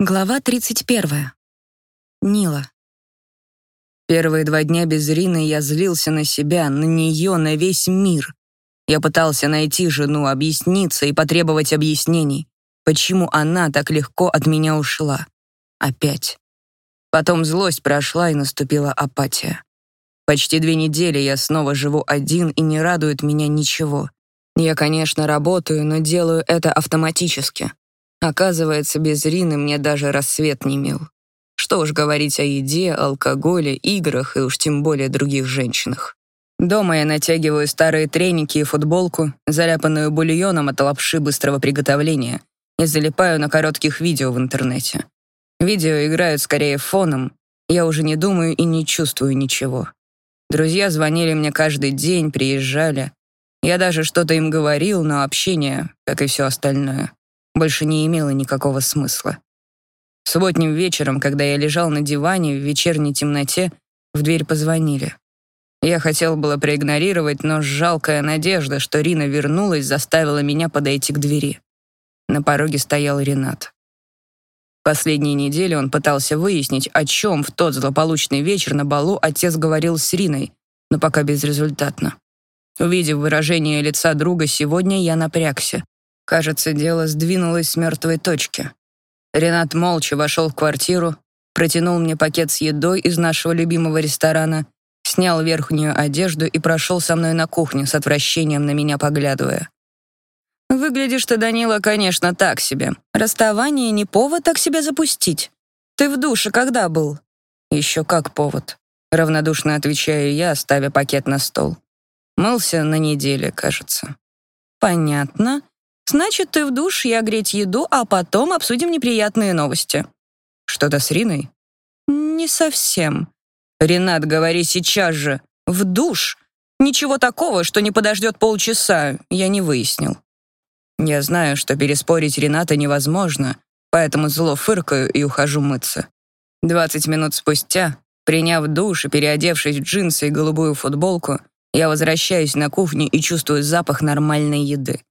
Глава 31. Нила. Первые два дня без Рины я злился на себя, на нее, на весь мир. Я пытался найти жену, объясниться и потребовать объяснений, почему она так легко от меня ушла. Опять. Потом злость прошла и наступила апатия. Почти две недели я снова живу один и не радует меня ничего. Я, конечно, работаю, но делаю это автоматически. Оказывается, без Рины мне даже рассвет не мил. Что уж говорить о еде, алкоголе, играх и уж тем более других женщинах. Дома я натягиваю старые треники и футболку, заляпанную бульоном от лапши быстрого приготовления, и залипаю на коротких видео в интернете. Видео играют скорее фоном, я уже не думаю и не чувствую ничего. Друзья звонили мне каждый день, приезжали. Я даже что-то им говорил, но общение, как и все остальное, больше не имело никакого смысла. Субботним вечером, когда я лежал на диване в вечерней темноте, в дверь позвонили. Я хотел было проигнорировать, но жалкая надежда, что Рина вернулась, заставила меня подойти к двери. На пороге стоял Ренат. Последние недели он пытался выяснить, о чем в тот злополучный вечер на балу отец говорил с Риной, но пока безрезультатно. Увидев выражение лица друга сегодня, я напрягся. Кажется, дело сдвинулось с мертвой точки. Ренат молча вошел в квартиру, протянул мне пакет с едой из нашего любимого ресторана, снял верхнюю одежду и прошел со мной на кухню, с отвращением на меня поглядывая. «Выглядишь ты, Данила, конечно, так себе. Расставание не повод так себя запустить. Ты в душе когда был?» «Еще как повод», — равнодушно отвечаю я, ставя пакет на стол. Мылся на неделе, кажется. «Понятно. Значит, ты в душ, я греть еду, а потом обсудим неприятные новости. Что-то с Риной? Не совсем. Ренат, говори сейчас же. В душ. Ничего такого, что не подождет полчаса, я не выяснил. Я знаю, что переспорить Рената невозможно, поэтому зло фыркаю и ухожу мыться. Двадцать минут спустя, приняв душ и переодевшись в джинсы и голубую футболку, я возвращаюсь на кухню и чувствую запах нормальной еды.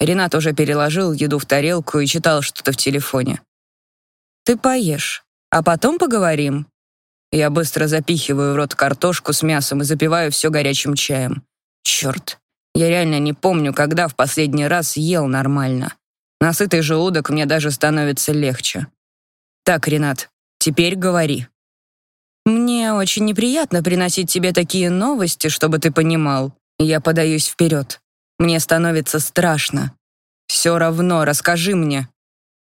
Ренат уже переложил еду в тарелку и читал что-то в телефоне. «Ты поешь, а потом поговорим». Я быстро запихиваю в рот картошку с мясом и запиваю все горячим чаем. Черт, я реально не помню, когда в последний раз ел нормально. На сытый желудок мне даже становится легче. Так, Ренат, теперь говори. Мне очень неприятно приносить тебе такие новости, чтобы ты понимал. Я подаюсь вперед. Мне становится страшно. Все равно, расскажи мне.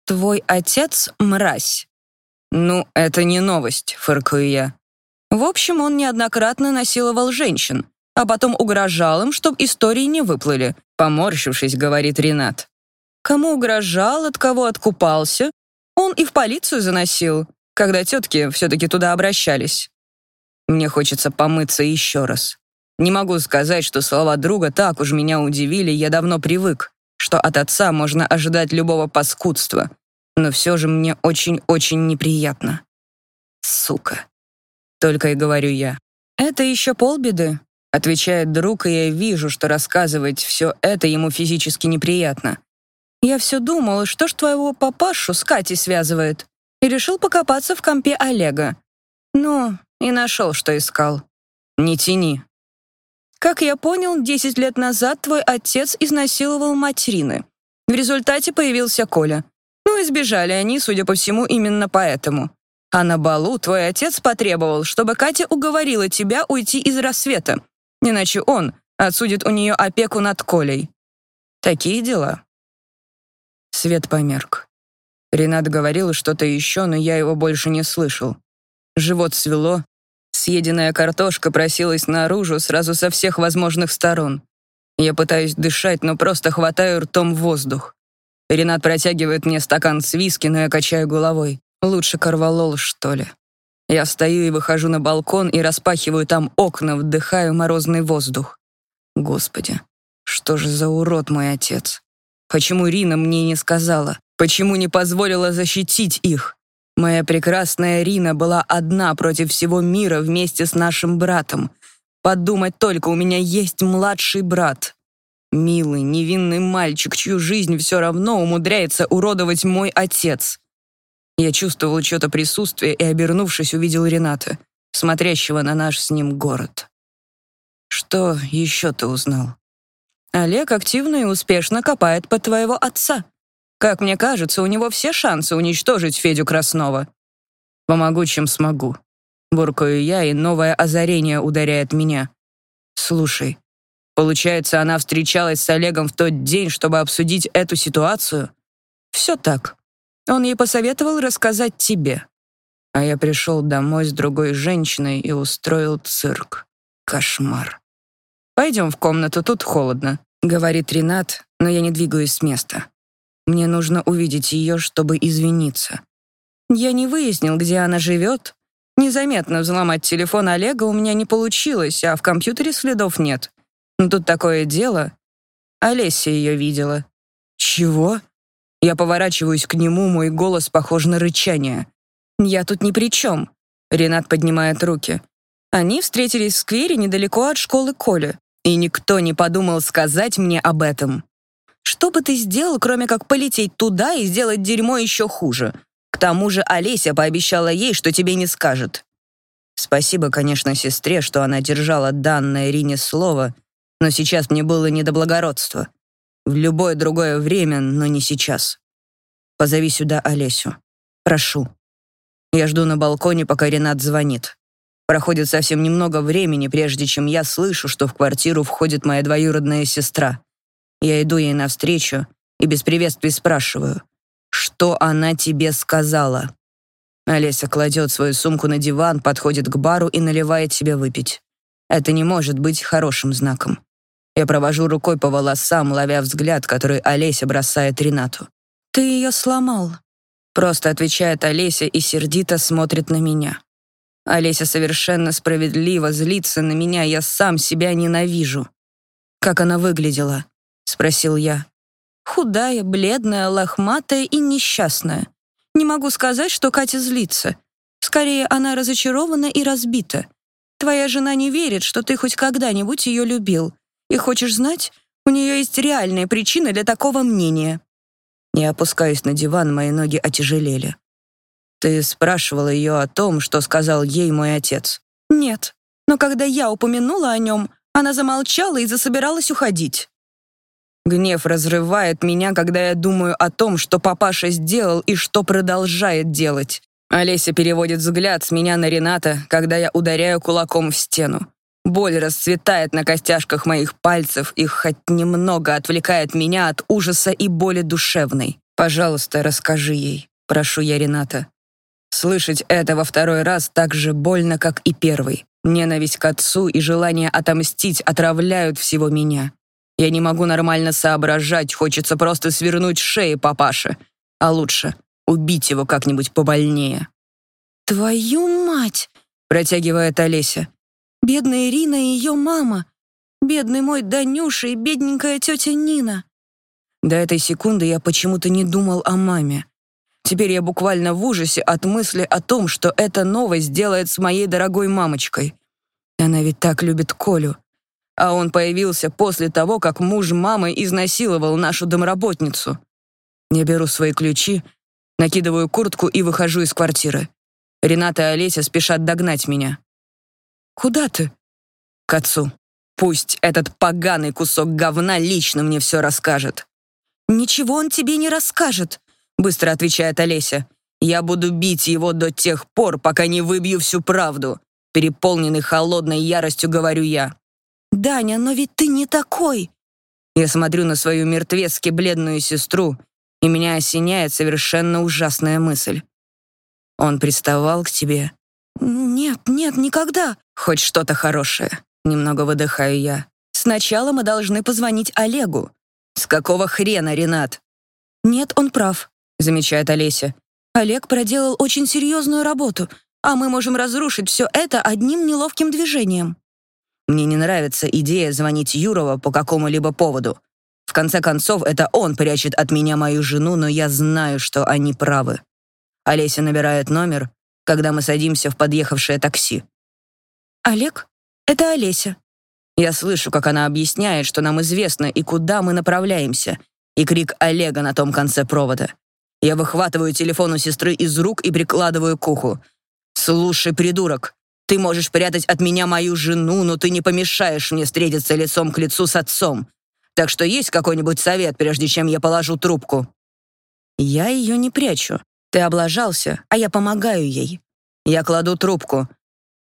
Твой отец — мразь. Ну, это не новость, фыркаю я. В общем, он неоднократно насиловал женщин, а потом угрожал им, чтоб истории не выплыли. Поморщившись, говорит Ренат. Кому угрожал, от кого откупался? Он и в полицию заносил, когда тетки все-таки туда обращались. Мне хочется помыться еще раз. Не могу сказать, что слова друга так уж меня удивили, я давно привык, что от отца можно ожидать любого паскудства, но все же мне очень-очень неприятно. Сука. Только и говорю я. Это еще полбеды, отвечает друг, и я вижу, что рассказывать все это ему физически неприятно. Я все думал, что ж твоего папашу с Катей связывает, и решил покопаться в компе Олега. Ну, и нашел, что искал. Не тяни, как я понял, 10 лет назад твой отец изнасиловал мать Рины. В результате появился Коля. Ну и сбежали они, судя по всему, именно поэтому. А на балу твой отец потребовал, чтобы Катя уговорила тебя уйти из рассвета. Иначе он отсудит у нее опеку над Колей. Такие дела. Свет померк. Ренат говорил что-то еще, но я его больше не слышал. Живот свело, Съеденная картошка просилась наружу сразу со всех возможных сторон. Я пытаюсь дышать, но просто хватаю ртом воздух. Ренат протягивает мне стакан с виски, но я качаю головой. Лучше корвалол, что ли. Я встаю и выхожу на балкон и распахиваю там окна, вдыхаю морозный воздух. Господи, что же за урод мой отец? Почему Рина мне не сказала? Почему не позволила защитить их? Моя прекрасная Рина была одна против всего мира вместе с нашим братом. Подумать только, у меня есть младший брат. Милый, невинный мальчик, чью жизнь все равно умудряется уродовать мой отец. Я чувствовал чье-то присутствие и, обернувшись, увидел Рената, смотрящего на наш с ним город. «Что еще ты узнал?» «Олег активно и успешно копает под твоего отца. Как мне кажется, у него все шансы уничтожить Федю Краснова». «Помогу, чем смогу», — буркаю я, и новое озарение ударяет меня. «Слушай, получается, она встречалась с Олегом в тот день, чтобы обсудить эту ситуацию?» «Все так. Он ей посоветовал рассказать тебе. А я пришел домой с другой женщиной и устроил цирк. Кошмар. «Пойдем в комнату, тут холодно», — говорит Ренат, но я не двигаюсь с места. Мне нужно увидеть ее, чтобы извиниться. Я не выяснил, где она живет. Незаметно взломать телефон Олега у меня не получилось, а в компьютере следов нет. Но тут такое дело. Олеся ее видела. «Чего?» Я поворачиваюсь к нему, мой голос похож на рычание. «Я тут ни при чем», — Ренат поднимает руки. Они встретились в сквере недалеко от школы Коли и никто не подумал сказать мне об этом. Что бы ты сделал, кроме как полететь туда и сделать дерьмо еще хуже? К тому же Олеся пообещала ей, что тебе не скажет. Спасибо, конечно, сестре, что она держала данное Ирине слово, но сейчас мне было не до благородства. В любое другое время, но не сейчас. Позови сюда Олесю. Прошу. Я жду на балконе, пока Ренат звонит. Проходит совсем немного времени, прежде чем я слышу, что в квартиру входит моя двоюродная сестра. Я иду ей навстречу и без приветствий спрашиваю, что она тебе сказала? Олеся кладет свою сумку на диван, подходит к бару и наливает себе выпить. Это не может быть хорошим знаком. Я провожу рукой по волосам, ловя взгляд, который Олеся бросает Ренату. «Ты ее сломал», — просто отвечает Олеся и сердито смотрит на меня. Олеся совершенно справедливо злится на меня, я сам себя ненавижу. «Как она выглядела?» — спросил я. «Худая, бледная, лохматая и несчастная. Не могу сказать, что Катя злится. Скорее, она разочарована и разбита. Твоя жена не верит, что ты хоть когда-нибудь ее любил. И хочешь знать, у нее есть реальная причина для такого мнения». Я опускаюсь на диван, мои ноги отяжелели. Ты спрашивала ее о том, что сказал ей мой отец? Нет. Но когда я упомянула о нем, она замолчала и засобиралась уходить. Гнев разрывает меня, когда я думаю о том, что папаша сделал и что продолжает делать. Олеся переводит взгляд с меня на Рената, когда я ударяю кулаком в стену. Боль расцветает на костяшках моих пальцев и хоть немного отвлекает меня от ужаса и боли душевной. «Пожалуйста, расскажи ей», — прошу я Рената. Слышать это во второй раз так же больно, как и первый. Ненависть к отцу и желание отомстить отравляют всего меня. Я не могу нормально соображать, хочется просто свернуть шеи папаше. А лучше убить его как-нибудь побольнее. «Твою мать!» — протягивает Олеся. «Бедная Ирина и ее мама. Бедный мой Данюша и бедненькая тетя Нина». До этой секунды я почему-то не думал о маме. Теперь я буквально в ужасе от мысли о том, что эта новость делает с моей дорогой мамочкой. Она ведь так любит Колю. А он появился после того, как муж мамы изнасиловал нашу домработницу. Я беру свои ключи, накидываю куртку и выхожу из квартиры. Рената и Олеся спешат догнать меня. «Куда ты?» «К отцу. Пусть этот поганый кусок говна лично мне все расскажет». «Ничего он тебе не расскажет», быстро отвечает Олеся. Я буду бить его до тех пор, пока не выбью всю правду. Переполненный холодной яростью говорю я. «Даня, но ведь ты не такой!» Я смотрю на свою мертвецки бледную сестру, и меня осеняет совершенно ужасная мысль. «Он приставал к тебе?» «Нет, нет, никогда!» «Хоть что-то хорошее», — немного выдыхаю я. «Сначала мы должны позвонить Олегу». «С какого хрена, Ренат?» «Нет, он прав замечает Олеся. Олег проделал очень серьезную работу, а мы можем разрушить все это одним неловким движением. Мне не нравится идея звонить Юрова по какому-либо поводу. В конце концов, это он прячет от меня мою жену, но я знаю, что они правы. Олеся набирает номер, когда мы садимся в подъехавшее такси. «Олег, это Олеся». Я слышу, как она объясняет, что нам известно и куда мы направляемся, и крик Олега на том конце провода. Я выхватываю телефон у сестры из рук и прикладываю к уху. «Слушай, придурок, ты можешь прятать от меня мою жену, но ты не помешаешь мне встретиться лицом к лицу с отцом. Так что есть какой-нибудь совет, прежде чем я положу трубку?» «Я ее не прячу. Ты облажался, а я помогаю ей. Я кладу трубку.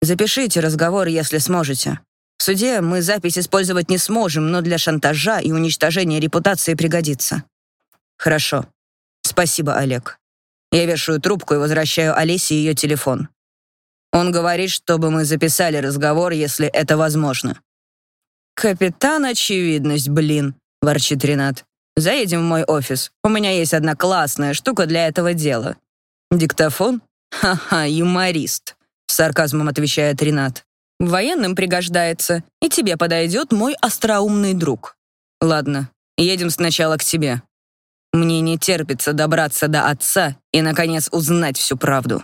Запишите разговор, если сможете. В суде мы запись использовать не сможем, но для шантажа и уничтожения репутации пригодится». «Хорошо. Спасибо, Олег». Я вешаю трубку и возвращаю Олесе ее телефон. Он говорит, чтобы мы записали разговор, если это возможно. «Капитан Очевидность, блин», — ворчит Ренат. «Заедем в мой офис. У меня есть одна классная штука для этого дела». «Диктофон? Ха-ха, юморист», — сарказмом отвечает Ренат. «Военным пригождается, и тебе подойдет мой остроумный друг». «Ладно, едем сначала к тебе. Мне не терпится добраться до отца и, наконец, узнать всю правду».